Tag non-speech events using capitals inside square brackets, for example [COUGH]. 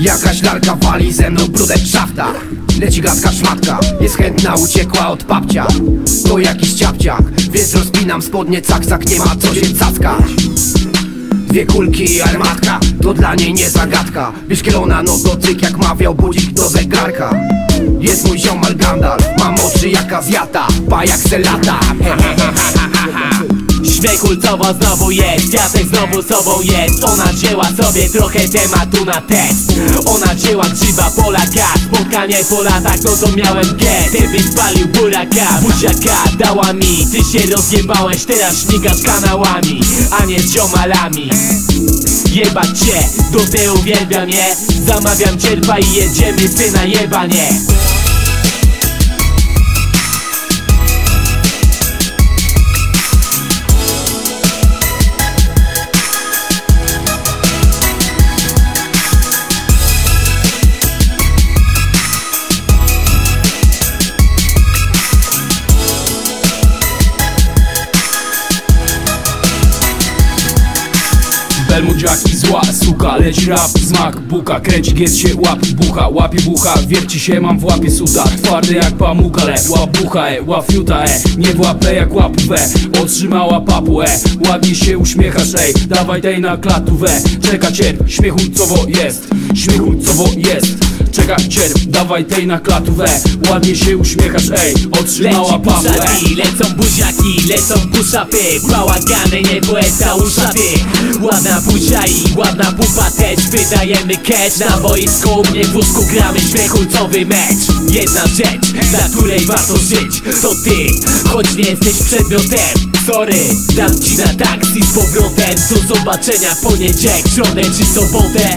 Jakaś larka wali ze mną brudem w szaftach Leci gadka szmatka, jest chętna, uciekła od papcia To jakiś ciapciak, więc rozpinam spodnie cak, cak, nie ma co się cackać. Dwie kulki i armatka, to dla niej nie zagadka. Wyszkielona no dotyk jak mawiał budzik do zegarka. Jest mój ziomal Gandalf, mam oczy jak Azjata Pa jak se lata, [LAUGHS] Śmiekulcowo znowu jest, Kwiatek znowu sobą jest. Ona wzięła sobie trochę tematu na test. Ona wzięła grzyba Polaka Spotkanie po latach, no to miałem get. Ty byś spalił buraka, buziaka dała mi. Ty się rozjebałeś, teraz śmigasz kanałami A nie z ziomalami. Jebać cię, do ty uwielbiam je. Zamawiam czerpa i jedziemy ty na jebanie Belmudziaki zła suka, leci rap z MacBooka Kręci gies się łap bucha, łapie bucha Wierci się mam w łapie suda Twardy jak pamuka, le Łap bucha, e, łap fiuta, e Nie w łapę jak łapówę Otrzymała papu, e Ładnie się uśmiechasz, ej Dawaj tej na klatówę Czeka cierp, śmiechulcowo jest Śmiechulcowo jest Czeka cierp, dawaj tej na klatówę. Ładnie się uśmiechasz, ej. Otrzymała buziaki, lecą buziaki, lecą puszapy Bałagany, nie poeta uszaty. Ładna buzia i ładna pupa też Wydajemy cash na boisku u mnie w wózku gramy śmiechulcowy mecz. Jedna rzecz, dla której warto żyć To ty, choć nie jesteś przedmiotem Sorry, dam ci na taksi z powrotem. Do zobaczenia w poniedziałek, środę czy sobotę